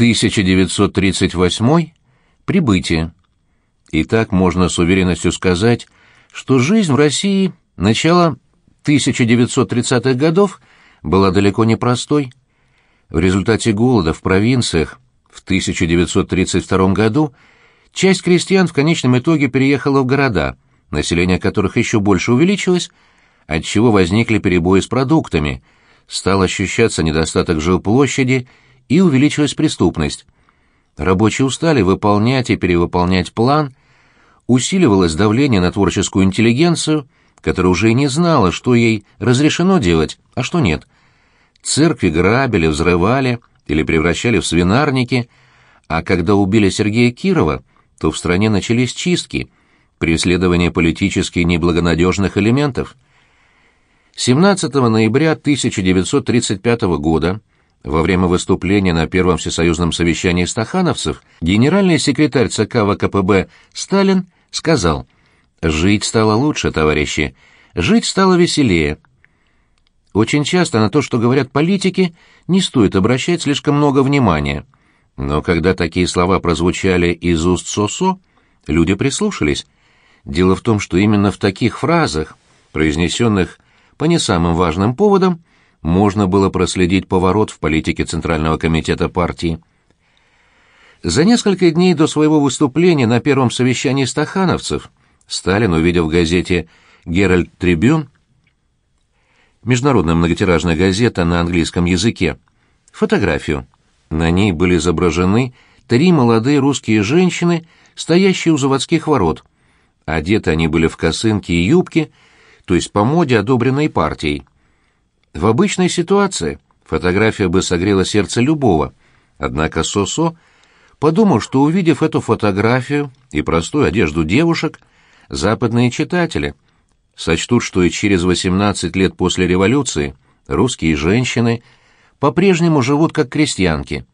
1938 — прибытие. И так можно с уверенностью сказать, что жизнь в России начала 1930-х годов была далеко не простой. В результате голода в провинциях в 1932 году часть крестьян в конечном итоге переехала в города, население которых еще больше увеличилось, отчего возникли перебои с продуктами, стал ощущаться недостаток жилплощади и увеличилась преступность. Рабочие устали выполнять и перевыполнять план, усиливалось давление на творческую интеллигенцию, которая уже и не знала, что ей разрешено делать, а что нет. Церкви грабили, взрывали или превращали в свинарники, а когда убили Сергея Кирова, то в стране начались чистки, преследование политически неблагонадежных элементов. 17 ноября 1935 года во время выступления на Первом всесоюзном совещании стахановцев генеральный секретарь ЦК ВКПБ Сталин сказал «Жить стало лучше, товарищи, жить стало веселее». Очень часто на то, что говорят политики, не стоит обращать слишком много внимания. Но когда такие слова прозвучали из уст Сосо, люди прислушались. Дело в том, что именно в таких фразах, произнесенных по не самым важным поводам, можно было проследить поворот в политике Центрального комитета партии. За несколько дней до своего выступления на первом совещании стахановцев Сталин увидел в газете «Геральт Трибюн» международная многотиражная газета на английском языке, фотографию. На ней были изображены три молодые русские женщины, стоящие у заводских ворот. Одеты они были в косынки и юбки, то есть по моде, одобренной партией. В обычной ситуации фотография бы согрела сердце любого, однако Сосо подумал, что увидев эту фотографию и простую одежду девушек, западные читатели сочтут, что и через 18 лет после революции русские женщины по-прежнему живут как крестьянки,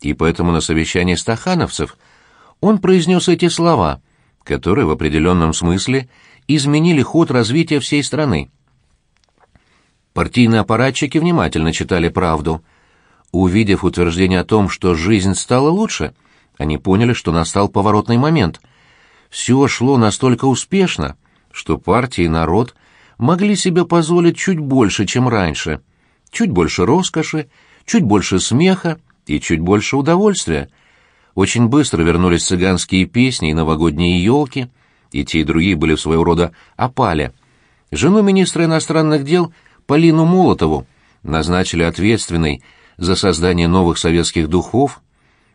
и поэтому на совещании стахановцев он произнес эти слова, которые в определенном смысле изменили ход развития всей страны. Партийные аппаратчики внимательно читали правду. Увидев утверждение о том, что жизнь стала лучше, они поняли, что настал поворотный момент. Все шло настолько успешно, что партия и народ могли себе позволить чуть больше, чем раньше. Чуть больше роскоши, чуть больше смеха и чуть больше удовольствия. Очень быстро вернулись цыганские песни и новогодние елки, и те и другие были своего рода опали. Жену министра иностранных дел – Полину Молотову назначили ответственной за создание новых советских духов,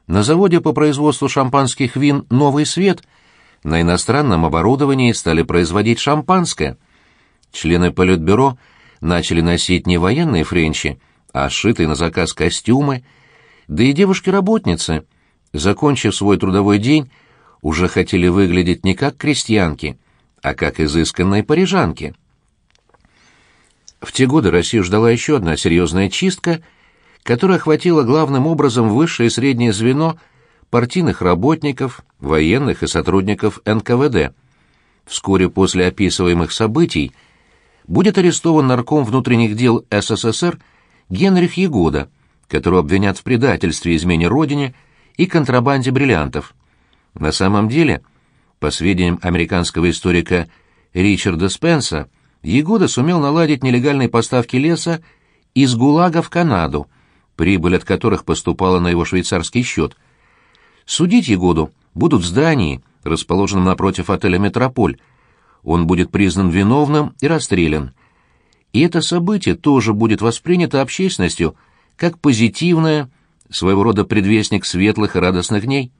на заводе по производству шампанских вин «Новый свет» на иностранном оборудовании стали производить шампанское. Члены Политбюро начали носить не военные френчи, а сшитые на заказ костюмы, да и девушки-работницы, закончив свой трудовой день, уже хотели выглядеть не как крестьянки, а как изысканные парижанки. В те годы Россию ждала еще одна серьезная чистка, которая охватила главным образом высшее и среднее звено партийных работников, военных и сотрудников НКВД. Вскоре после описываемых событий будет арестован нарком внутренних дел СССР Генрих Егода, которого обвинят в предательстве, измене родине и контрабанде бриллиантов. На самом деле, по сведениям американского историка Ричарда Спенса, Егода сумел наладить нелегальные поставки леса из ГУЛАГа в Канаду, прибыль от которых поступала на его швейцарский счет. Судить Егоду будут в здании, расположенном напротив отеля «Метрополь». Он будет признан виновным и расстрелян. И это событие тоже будет воспринято общественностью как позитивное, своего рода предвестник светлых и радостных дней.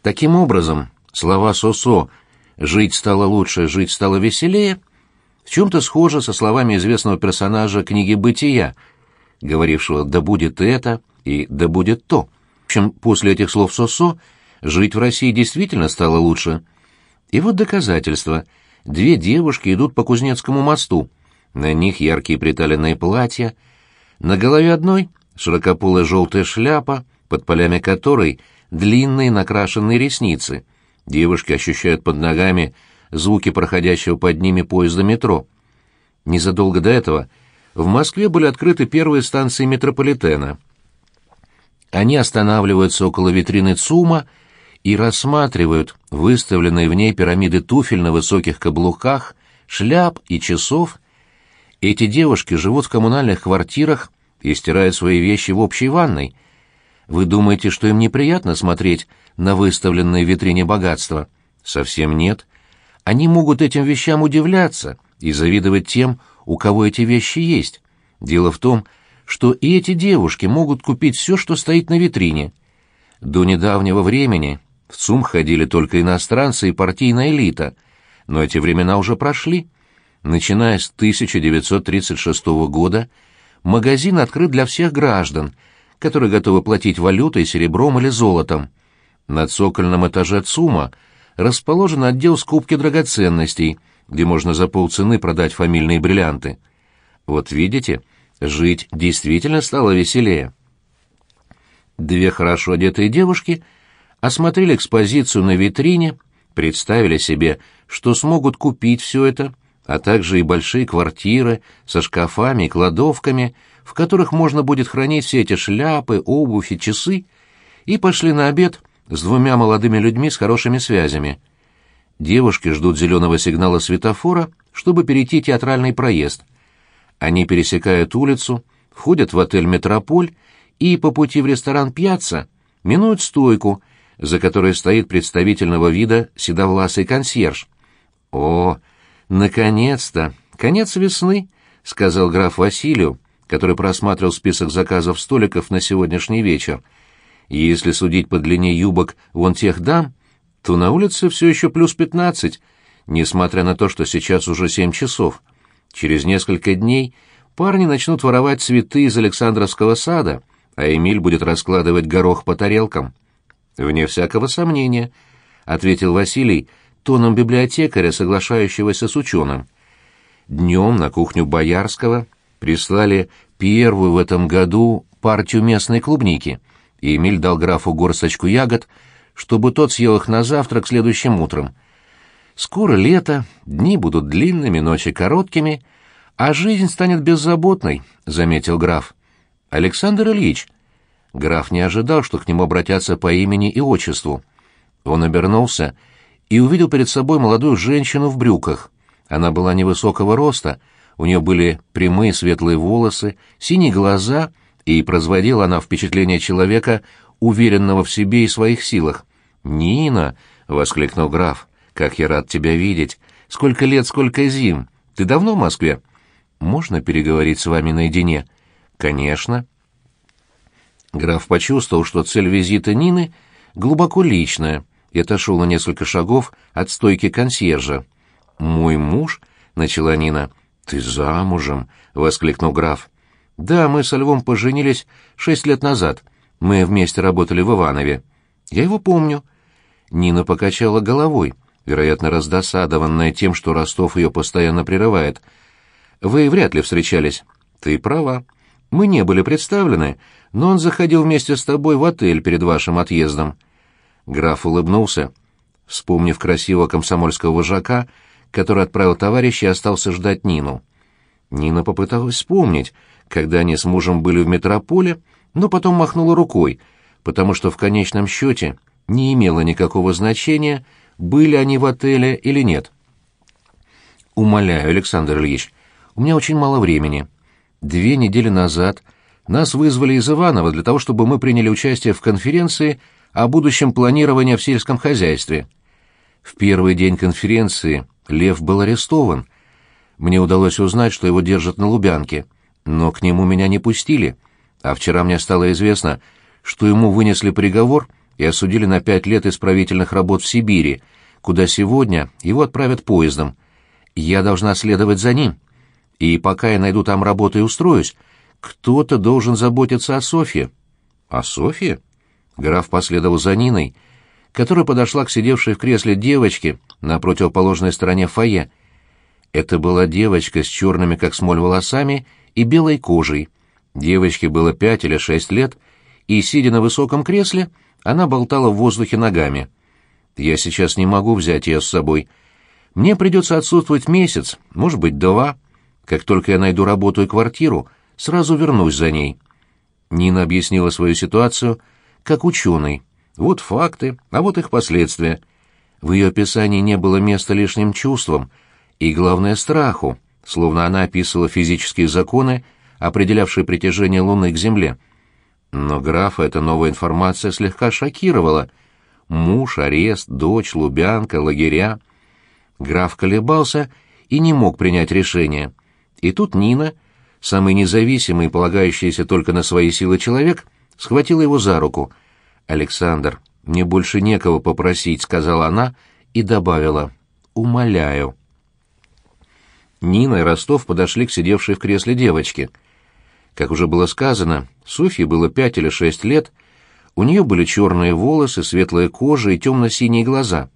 Таким образом, слова Сосо «жить стало лучше, жить стало веселее» в чем-то схоже со словами известного персонажа книги «Бытия», говорившего «да будет это» и «да будет то». В общем, после этих слов Сосо жить в России действительно стало лучше. И вот доказательство. Две девушки идут по Кузнецкому мосту. На них яркие приталенные платья. На голове одной широкополая желтая шляпа, под полями которой длинные накрашенные ресницы — Девушки ощущают под ногами звуки проходящего под ними поезда метро. Незадолго до этого в Москве были открыты первые станции метрополитена. Они останавливаются около витрины ЦУМа и рассматривают выставленные в ней пирамиды туфель на высоких каблуках, шляп и часов. Эти девушки живут в коммунальных квартирах и стирают свои вещи в общей ванной. Вы думаете, что им неприятно смотреть на выставленные в витрине богатства? Совсем нет. Они могут этим вещам удивляться и завидовать тем, у кого эти вещи есть. Дело в том, что и эти девушки могут купить все, что стоит на витрине. До недавнего времени в ЦУМ ходили только иностранцы и партийная элита, но эти времена уже прошли. Начиная с 1936 года магазин открыт для всех граждан, которые готовы платить валютой, серебром или золотом. На цокольном этаже ЦУМа расположен отдел скупки драгоценностей, где можно за полцены продать фамильные бриллианты. Вот видите, жить действительно стало веселее. Две хорошо одетые девушки осмотрели экспозицию на витрине, представили себе, что смогут купить все это, а также и большие квартиры со шкафами и кладовками, в которых можно будет хранить все эти шляпы, обувь и часы, и пошли на обед с двумя молодыми людьми с хорошими связями. Девушки ждут зеленого сигнала светофора, чтобы перейти театральный проезд. Они пересекают улицу, входят в отель «Метрополь» и по пути в ресторан «Пьяцца» минуют стойку, за которой стоит представительного вида седовласый консьерж. «О, наконец-то! Конец весны!» — сказал граф Василию, который просматривал список заказов столиков на сегодняшний вечер. «Если судить по длине юбок вон тех дам, то на улице все еще плюс пятнадцать, несмотря на то, что сейчас уже семь часов. Через несколько дней парни начнут воровать цветы из Александровского сада, а Эмиль будет раскладывать горох по тарелкам. «Вне всякого сомнения», — ответил Василий, тоном библиотекаря, соглашающегося с ученым. Днем на кухню Боярского прислали первую в этом году партию местной клубники, и Эмиль дал графу горсточку ягод — чтобы тот съел их на завтрак следующим утром. Скоро лето, дни будут длинными, ночи короткими, а жизнь станет беззаботной, — заметил граф. Александр Ильич. Граф не ожидал, что к нему обратятся по имени и отчеству. Он обернулся и увидел перед собой молодую женщину в брюках. Она была невысокого роста, у нее были прямые светлые волосы, синие глаза, и производила она впечатление человека, уверенного в себе и своих силах. «Нина!» — воскликнул граф. «Как я рад тебя видеть! Сколько лет, сколько зим! Ты давно в Москве?» «Можно переговорить с вами наедине?» «Конечно». Граф почувствовал, что цель визита Нины глубоко личная, и отошел на несколько шагов от стойки консьержа. «Мой муж?» — начала Нина. «Ты замужем?» — воскликнул граф. «Да, мы со Львом поженились шесть лет назад. Мы вместе работали в Иванове. Я его помню». Нина покачала головой, вероятно, раздосадованная тем, что Ростов ее постоянно прерывает. «Вы вряд ли встречались». «Ты права. Мы не были представлены, но он заходил вместе с тобой в отель перед вашим отъездом». Граф улыбнулся, вспомнив красивого комсомольского вожака, который отправил товарища и остался ждать Нину. Нина попыталась вспомнить, когда они с мужем были в метрополе, но потом махнула рукой, потому что в конечном счете не имело никакого значения, были они в отеле или нет. «Умоляю, Александр Ильич, у меня очень мало времени. Две недели назад нас вызвали из Иванова для того, чтобы мы приняли участие в конференции о будущем планировании в сельском хозяйстве. В первый день конференции Лев был арестован. Мне удалось узнать, что его держат на Лубянке, но к нему меня не пустили, а вчера мне стало известно, что ему вынесли приговор и осудили на пять лет исправительных работ в Сибири, куда сегодня его отправят поездом. Я должна следовать за ним. И пока я найду там работу и устроюсь, кто-то должен заботиться о Софье. О Софье? Граф последовал за Ниной, которая подошла к сидевшей в кресле девочке на противоположной стороне фойе. Это была девочка с черными, как смоль, волосами и белой кожей. Девочке было пять или шесть лет, и, сидя на высоком кресле, она болтала в воздухе ногами. «Я сейчас не могу взять ее с собой. Мне придется отсутствовать месяц, может быть, два. Как только я найду работу и квартиру, сразу вернусь за ней». Нина объяснила свою ситуацию как ученый. Вот факты, а вот их последствия. В ее описании не было места лишним чувствам и, главное, страху, словно она описывала физические законы, определявшие притяжение Луны к Земле. Но графа эта новая информация слегка шокировала. Муж, арест, дочь, Лубянка, лагеря. Граф колебался и не мог принять решение. И тут Нина, самый независимый и полагающийся только на свои силы человек, схватила его за руку. «Александр, мне больше некого попросить», — сказала она и добавила. «Умоляю». Нина и Ростов подошли к сидевшей в кресле девочке. Как уже было сказано, Софье было пять или шесть лет, у нее были черные волосы, светлая кожа и темно-синие глаза.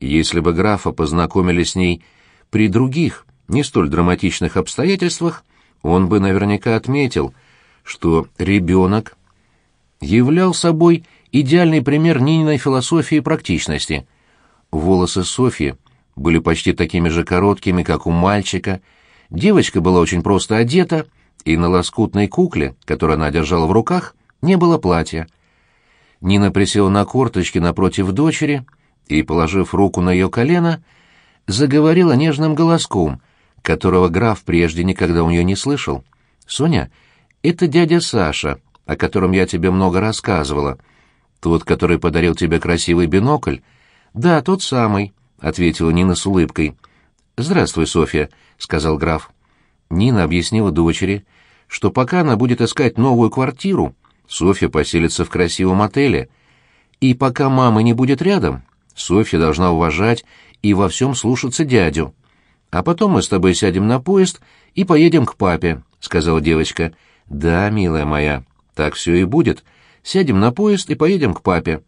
Если бы графа познакомили с ней при других, не столь драматичных обстоятельствах, он бы наверняка отметил, что ребенок являл собой идеальный пример Нининой философии и практичности. Волосы Софьи были почти такими же короткими, как у мальчика, девочка была очень просто одета, и на лоскутной кукле, которую она держала в руках, не было платья. Нина присела на корточки напротив дочери и, положив руку на ее колено, заговорила нежным голоском, которого граф прежде никогда у нее не слышал. «Соня, это дядя Саша, о котором я тебе много рассказывала. Тот, который подарил тебе красивый бинокль?» «Да, тот самый», — ответила Нина с улыбкой. «Здравствуй, Софья», — сказал граф. Нина объяснила дочери, что пока она будет искать новую квартиру, Софья поселится в красивом отеле, и пока мамы не будет рядом, Софья должна уважать и во всем слушаться дядю. А потом мы с тобой сядем на поезд и поедем к папе, сказала девочка. Да, милая моя, так все и будет. Сядем на поезд и поедем к папе.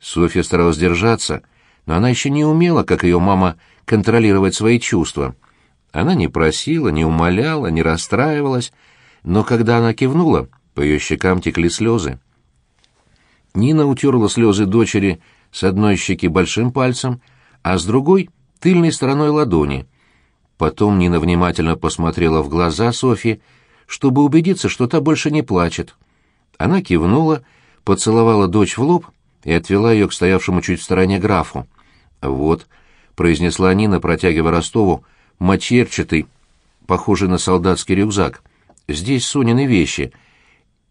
Софья старалась держаться, но она еще не умела, как ее мама, контролировать свои чувства. Она не просила, не умоляла, не расстраивалась, но когда она кивнула, по ее щекам текли слезы. Нина утерла слезы дочери с одной щеки большим пальцем, а с другой — тыльной стороной ладони. Потом Нина внимательно посмотрела в глаза Софьи, чтобы убедиться, что та больше не плачет. Она кивнула, поцеловала дочь в лоб и отвела ее к стоявшему чуть в стороне графу. «Вот», — произнесла Нина, протягивая Ростову, мочерчатый, похожий на солдатский рюкзак. «Здесь Сонины вещи,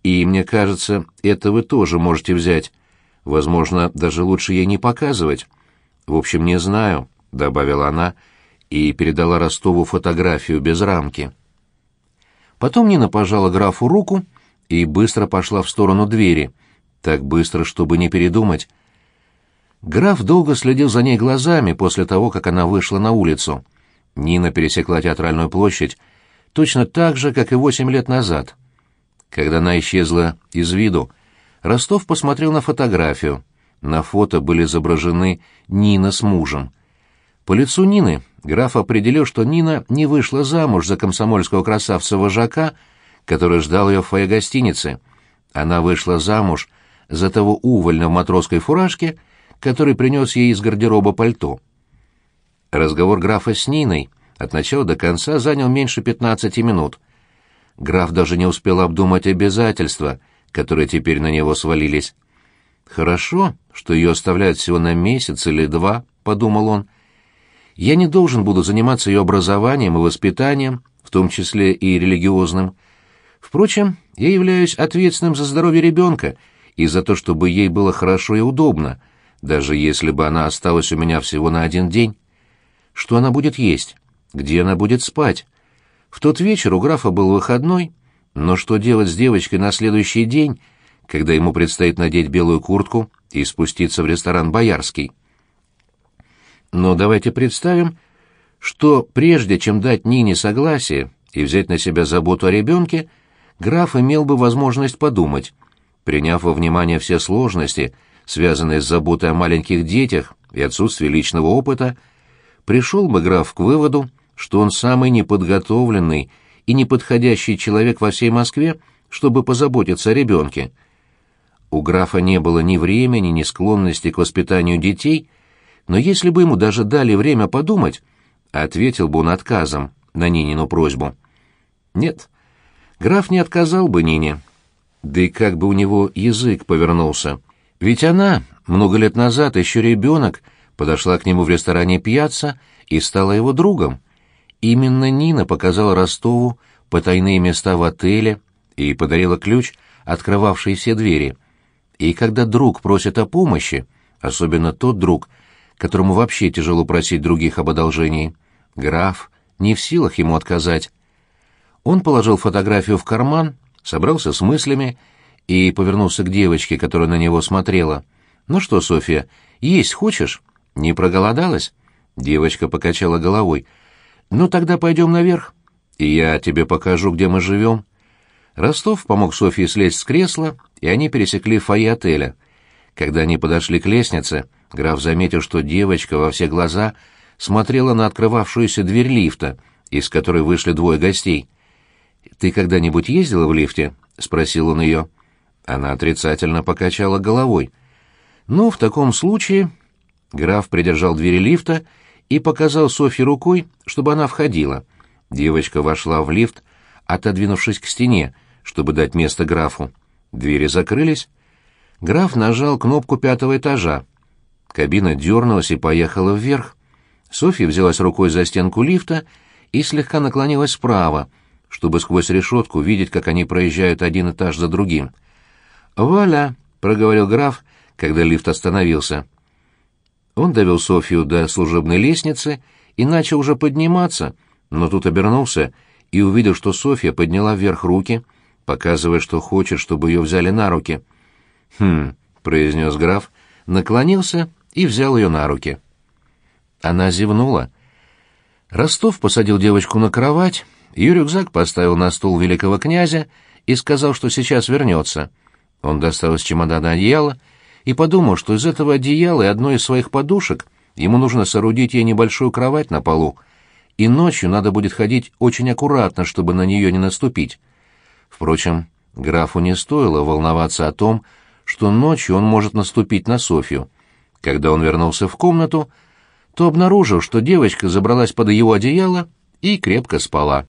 и, мне кажется, это вы тоже можете взять. Возможно, даже лучше ей не показывать». В общем, не знаю, добавила она и передала Ростову фотографию без рамки. Потом Нина пожала графу руку и быстро пошла в сторону двери, так быстро, чтобы не передумать. Граф долго следил за ней глазами после того, как она вышла на улицу. Нина пересекла театральную площадь точно так же, как и восемь лет назад. Когда она исчезла из виду, Ростов посмотрел на фотографию. На фото были изображены Нина с мужем. По лицу Нины граф определил, что Нина не вышла замуж за комсомольского красавца-вожака, который ждал ее в фойе гостиницы. Она вышла замуж за того увольня в матросской фуражке, который принес ей из гардероба пальто. Разговор графа с Ниной от начала до конца занял меньше пятнадцати минут. Граф даже не успел обдумать обязательства, которые теперь на него свалились. Хорошо, что ее оставляют всего на месяц или два, подумал он. Я не должен буду заниматься ее образованием и воспитанием, в том числе и религиозным. Впрочем, я являюсь ответственным за здоровье ребенка и за то, чтобы ей было хорошо и удобно, даже если бы она осталась у меня всего на один день. Что она будет есть? Где она будет спать? В тот вечер у графа был выходной, но что делать с девочкой на следующий день, когда ему предстоит надеть белую куртку и спуститься в ресторан «Боярский». Но давайте представим, что прежде чем дать Нине согласие и взять на себя заботу о ребенке, граф имел бы возможность подумать, приняв во внимание все сложности, связанные с заботой о маленьких детях и отсутствие личного опыта, пришел бы граф к выводу, что он самый неподготовленный и неподходящий человек во всей Москве, чтобы позаботиться о ребенке, у графа не было ни времени, ни склонности к воспитанию детей, но если бы ему даже дали время подумать, ответил бы он отказом на Нинину просьбу. Нет, граф не отказал бы Нине. Да и как бы у него язык повернулся. Ведь она, много лет назад, еще ребенок, подошла к нему в ресторане «Пьяцца» и стала его другом. Именно Нина показала Ростову потайные места в отеле и подарила ключ, открывавший все двери. И когда друг просит о помощи, особенно тот друг, которому вообще тяжело просить других об одолжении, граф не в силах ему отказать. Он положил фотографию в карман, собрался с мыслями и повернулся к девочке, которая на него смотрела. «Ну что, Софья, есть хочешь? Не проголодалась?» Девочка покачала головой. «Ну тогда пойдем наверх, и я тебе покажу, где мы живем». Ростов помог Софье слезть с кресла, и они пересекли фойе отеля. Когда они подошли к лестнице, граф заметил, что девочка во все глаза смотрела на открывавшуюся дверь лифта, из которой вышли двое гостей. «Ты когда-нибудь ездила в лифте?» — спросил он ее. Она отрицательно покачала головой. «Ну, в таком случае...» Граф придержал двери лифта и показал Софье рукой, чтобы она входила. Девочка вошла в лифт, отодвинувшись к стене, чтобы дать место графу. Двери закрылись. Граф нажал кнопку пятого этажа. Кабина дернулась и поехала вверх. Софья взялась рукой за стенку лифта и слегка наклонилась вправо, чтобы сквозь решетку видеть, как они проезжают один этаж за другим. «Вуаля!» — проговорил граф, когда лифт остановился. Он довел Софью до служебной лестницы и начал уже подниматься, но тут обернулся и увидел, что Софья подняла вверх руки, показывая, что хочет, чтобы ее взяли на руки. «Хм», — произнес граф, наклонился и взял ее на руки. Она зевнула. Ростов посадил девочку на кровать, ее рюкзак поставил на стул великого князя и сказал, что сейчас вернется. Он достал из чемодана одеяло и подумал, что из этого одеяла и одной из своих подушек ему нужно соорудить ей небольшую кровать на полу, и ночью надо будет ходить очень аккуратно, чтобы на нее не наступить. Впрочем, графу не стоило волноваться о том, что ночью он может наступить на Софью. Когда он вернулся в комнату, то обнаружил, что девочка забралась под его одеяло и крепко спала.